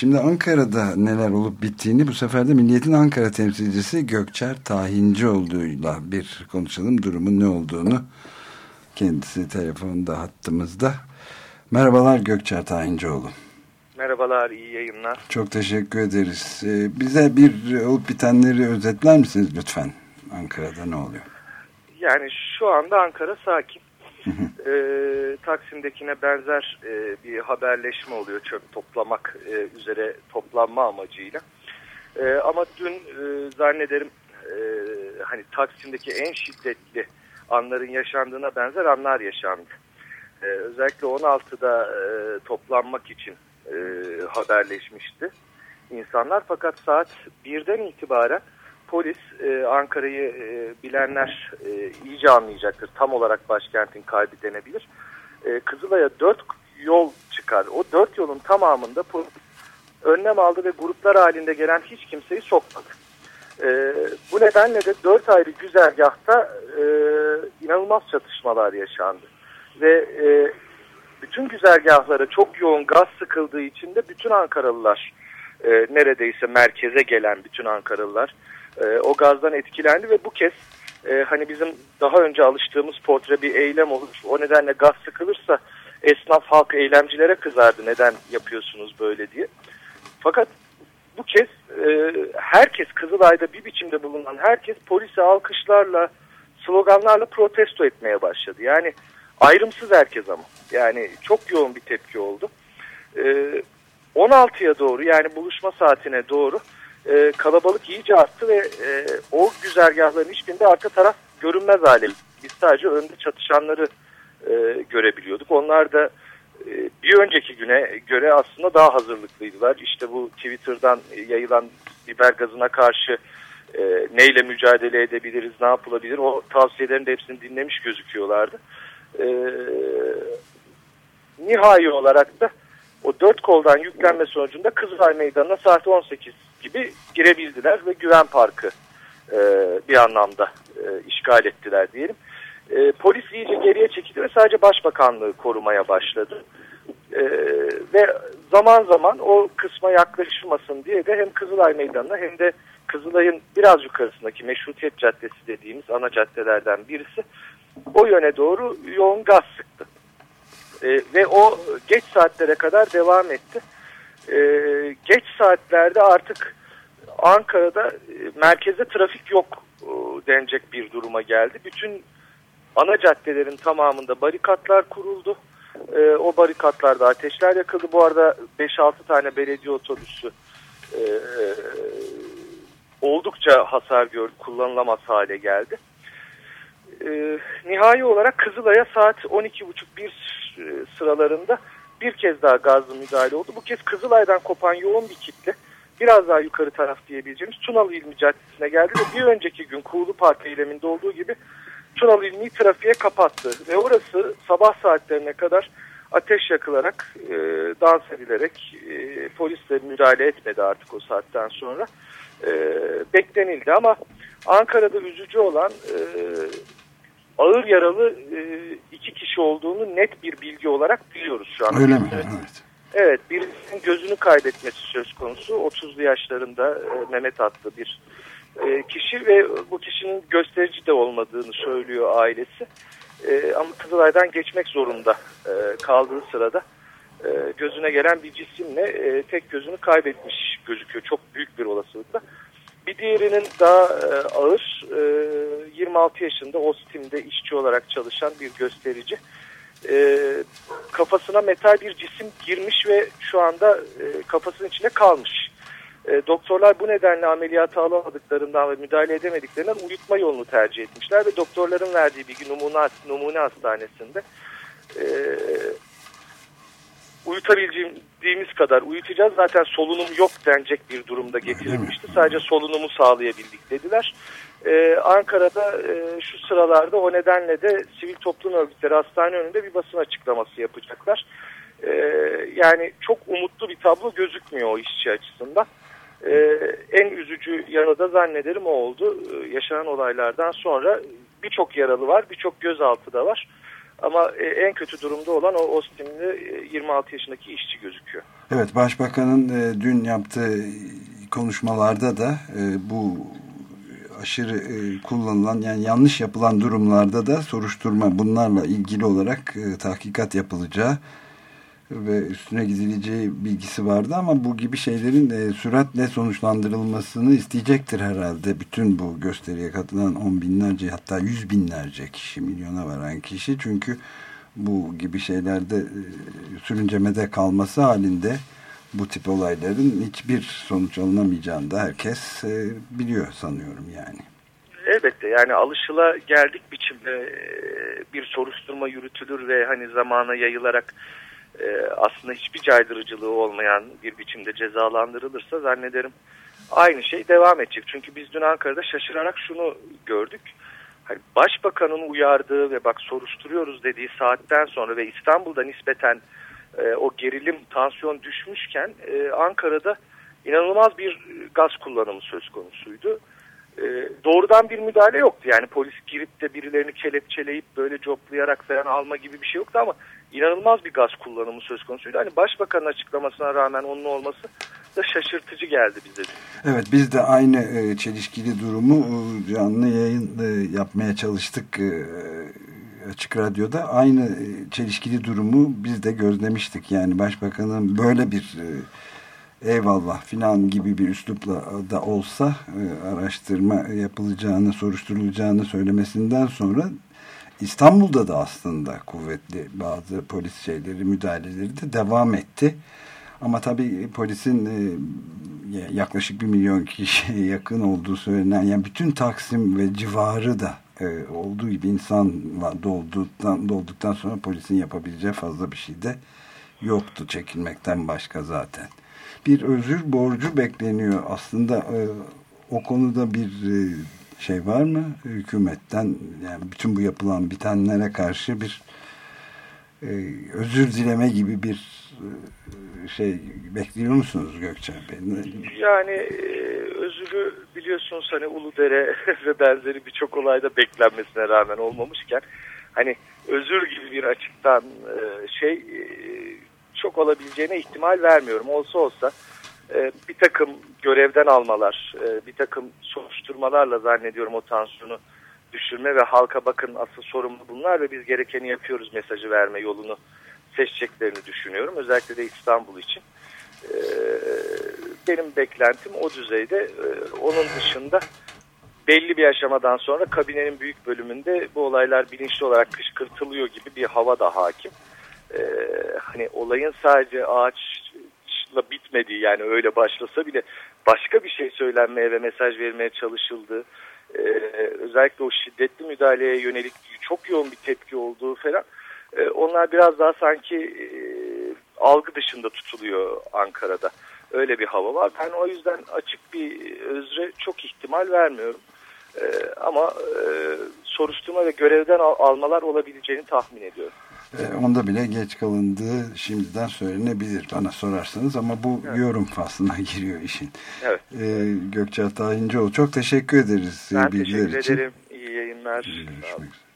Şimdi Ankara'da neler olup bittiğini bu sefer de Milliyet'in Ankara temsilcisi Gökçer Tahincioğlu'yla bir konuşalım. Durumun ne olduğunu kendisi telefonda hattımızda. Merhabalar Gökçer Tahincioğlu. Merhabalar, iyi yayınlar. Çok teşekkür ederiz. Ee, bize bir olup bitenleri özetler misiniz lütfen? Ankara'da ne oluyor? Yani şu anda Ankara sakin. E, Taksim'dekine benzer e, bir haberleşme oluyor çöp toplamak e, üzere toplanma amacıyla. E, ama dün e, zannederim e, hani Taksim'deki en şiddetli anların yaşandığına benzer anlar yaşandı. E, özellikle 16'da e, toplanmak için e, haberleşmişti insanlar fakat saat 1'den itibaren polis e, Ankara'yı e, bilenler e, iyice anlayacaktır. Tam olarak başkentin kalbi denebilir. E, Kızılay'a dört yol çıkar. O dört yolun tamamında polis önlem aldı ve gruplar halinde gelen hiç kimseyi sokmadı. E, bu nedenle de dört ayrı güzergahta e, inanılmaz çatışmalar yaşandı. Ve e, bütün güzergahlara çok yoğun gaz sıkıldığı için de bütün Ankaralılar e, neredeyse merkeze gelen bütün Ankaralılar e, o gazdan etkilendi ve bu kez e, hani bizim daha önce alıştığımız portre bir eylem olur. O nedenle gaz sıkılırsa esnaf halk eylemcilere kızardı neden yapıyorsunuz böyle diye. Fakat bu kez e, herkes Kızılay'da bir biçimde bulunan herkes polise alkışlarla sloganlarla protesto etmeye başladı. Yani ayrımsız herkes ama. Yani çok yoğun bir tepki oldu. E, 16'ya doğru yani buluşma saatine doğru e, kalabalık iyice arttı ve e, o güzergahların hiçbirinde arka taraf görünmez hale. Biz sadece önde çatışanları e, görebiliyorduk. Onlar da e, bir önceki güne göre aslında daha hazırlıklıydılar. İşte bu Twitter'dan yayılan biber gazına karşı e, neyle mücadele edebiliriz, ne yapılabilir o tavsiyelerin de hepsini dinlemiş gözüküyorlardı. E, nihai olarak da o dört koldan yüklenme sonucunda Kızılay Meydanı'na saat 18 gibi girebildiler ve Güven Parkı e, bir anlamda e, işgal ettiler diyelim. E, polis iyice geriye çekildi ve sadece başbakanlığı korumaya başladı. E, ve zaman zaman o kısma yaklaşılmasın diye de hem Kızılay Meydanı'na hem de Kızılay'ın biraz yukarısındaki Meşrutiyet Caddesi dediğimiz ana caddelerden birisi o yöne doğru yoğun gaz sıktı. E, ve o geç saatlere kadar devam etti. E, geç saatlerde artık Ankara'da e, merkezde trafik yok e, denecek bir duruma geldi. Bütün ana caddelerin tamamında barikatlar kuruldu. E, o barikatlarda ateşler yakıldı. Bu arada 5-6 tane belediye otobüsü e, oldukça hasar gördü, kullanılamaz hale geldi. E, nihai olarak Kızılay'a saat 12.30-1 sıralarında bir kez daha gazlı müdahale oldu. Bu kez Kızılay'dan kopan yoğun bir kitle biraz daha yukarı taraf diyebileceğimiz Tunalı İlmi Caddesi'ne geldi ve bir önceki gün Kuğulu Park eyleminde olduğu gibi Tunalı İlmi'yi trafiğe kapattı. Ve orası sabah saatlerine kadar ateş yakılarak, e, dans edilerek e, polisle müdahale etmedi artık o saatten sonra. E, beklenildi ama Ankara'da üzücü olan e, ağır yaralı e, iki kişi olduğunu net bir bilgi olarak biliyoruz şu an. Öyle mi? Evet. Evet, birisinin gözünü kaybetmesi söz konusu. 30'lu yaşlarında e, Mehmet adlı bir e, kişi ve bu kişinin gösterici de olmadığını söylüyor ailesi. E, ama Kızılay'dan geçmek zorunda e, kaldığı sırada e, gözüne gelen bir cisimle e, tek gözünü kaybetmiş gözüküyor. Çok büyük bir olasılıkla. Bir diğerinin daha e, ağır, e, 26 yaşında Ostim'de işçi olarak çalışan bir gösterici. E, kafasına metal bir cisim girmiş ve şu anda e, kafasının içinde kalmış. E, doktorlar bu nedenle ameliyatı alamadıklarından ve müdahale edemediklerinden uyutma yolunu tercih etmişler ve doktorların verdiği bilgi numune, numune hastanesinde e, uyutabildiğimiz kadar uyutacağız. Zaten solunum yok denecek bir durumda getirilmişti. Sadece solunumu sağlayabildik dediler. Ee, Ankara'da e, şu sıralarda o nedenle de sivil toplum örgütleri hastane önünde bir basın açıklaması yapacaklar. Ee, yani çok umutlu bir tablo gözükmüyor o işçi açısından. Ee, en üzücü yanı da zannederim o oldu. Ee, yaşanan olaylardan sonra birçok yaralı var, birçok gözaltı da var. Ama e, en kötü durumda olan o Ostimli 26 e, yaşındaki işçi gözüküyor. Evet Başbakanın e, dün yaptığı konuşmalarda da bu aşırı e, kullanılan yani yanlış yapılan durumlarda da soruşturma bunlarla ilgili olarak e, tahkikat yapılacağı ve üstüne gidileceği bilgisi vardı ama bu gibi şeylerin e, süratle sonuçlandırılmasını isteyecektir herhalde. Bütün bu gösteriye katılan on binlerce hatta yüz binlerce kişi, milyona varan kişi. Çünkü bu gibi şeylerde e, sürüncemede kalması halinde bu tip olayların hiçbir sonuç alınamayacağını da herkes e, biliyor sanıyorum yani. Elbette yani alışıla geldik biçimde e, bir soruşturma yürütülür ve hani zamana yayılarak e, aslında hiçbir caydırıcılığı olmayan bir biçimde cezalandırılırsa zannederim aynı şey devam edecek. Çünkü biz dün Ankara'da şaşırarak şunu gördük. Hani başbakanın uyardığı ve bak soruşturuyoruz dediği saatten sonra ve İstanbul'da nispeten e, o gerilim, tansiyon düşmüşken e, Ankara'da inanılmaz bir gaz kullanımı söz konusuydu. E, doğrudan bir müdahale yoktu. Yani polis girip de birilerini kelepçeleyip böyle coplayarak falan alma gibi bir şey yoktu ama inanılmaz bir gaz kullanımı söz konusuydu. Hani başbakanın açıklamasına rağmen onun olması da şaşırtıcı geldi bize. Evet biz de aynı e, çelişkili durumu e, canlı yayın e, yapmaya çalıştık Açık Radyo'da. Aynı e, çelişkili durumu biz de gözlemiştik. Yani başbakanın böyle bir e, eyvallah filan gibi bir üslupla da olsa e, araştırma yapılacağını, soruşturulacağını söylemesinden sonra İstanbul'da da aslında kuvvetli bazı polis şeyleri, müdahaleleri de devam etti. Ama tabii polisin yaklaşık bir milyon kişiye yakın olduğu söylenen, yani bütün Taksim ve civarı da e, olduğu gibi insan dolduktan, dolduktan sonra polisin yapabileceği fazla bir şey de yoktu çekilmekten başka zaten. Bir özür borcu bekleniyor. Aslında e, o konuda bir e, şey var mı hükümetten yani bütün bu yapılan bitenlere karşı bir özür dileme gibi bir şey bekliyor musunuz Gökçen Bey? Yani biliyorsunuz hani Uludere ve benzeri birçok olayda beklenmesine rağmen olmamışken hani özür gibi bir açıktan e, şey e, çok olabileceğine ihtimal vermiyorum. Olsa olsa e, bir takım görevden almalar, bir takım soruşturmalarla zannediyorum o tansiyonu düşürme ve halka bakın asıl sorumlu bunlar ve biz gerekeni yapıyoruz mesajı verme yolunu seçeceklerini düşünüyorum. Özellikle de İstanbul için. E, benim beklentim o düzeyde. Onun dışında belli bir aşamadan sonra kabinenin büyük bölümünde bu olaylar bilinçli olarak kışkırtılıyor gibi bir hava da hakim. Hani olayın sadece ağaç mesajla bitmediği yani öyle başlasa bile başka bir şey söylenmeye ve mesaj vermeye çalışıldığı e, özellikle o şiddetli müdahaleye yönelik çok yoğun bir tepki olduğu falan onlar biraz daha sanki e, algı dışında tutuluyor Ankara'da. Öyle bir hava var. Ben o yüzden açık bir özre çok ihtimal vermiyorum. E, ama e, soruşturma ve görevden al almalar olabileceğini tahmin ediyorum. E, onda bile geç kalındığı şimdiden söylenebilir bana sorarsanız ama bu evet. yorum faslına giriyor işin. Evet. E, Gökçe Tahincioğlu çok teşekkür ederiz. Ben teşekkür için. ederim. İyi yayınlar. Görüşmek üzere.